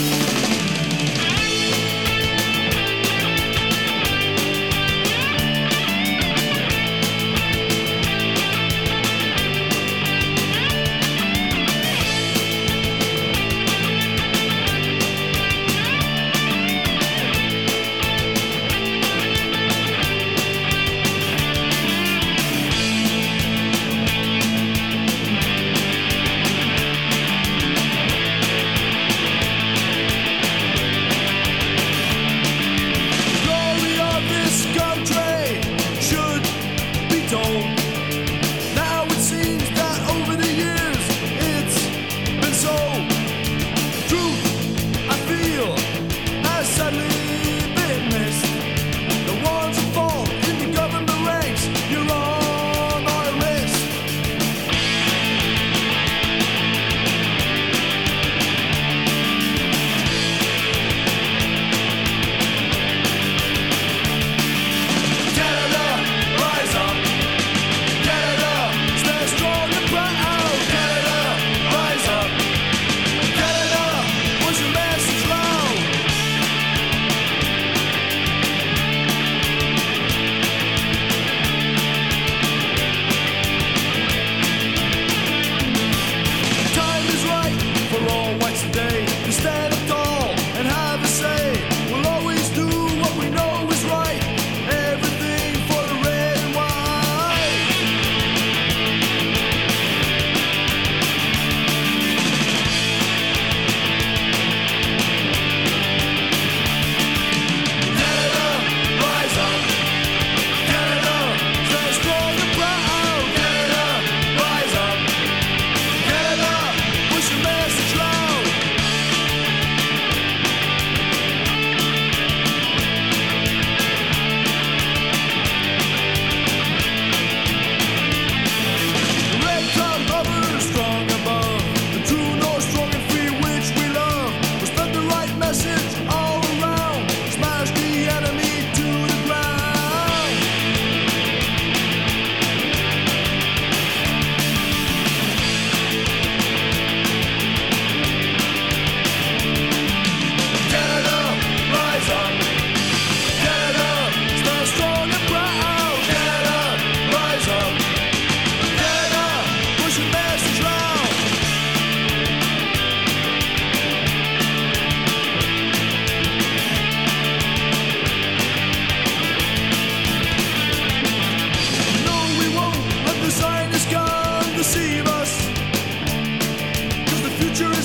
you. future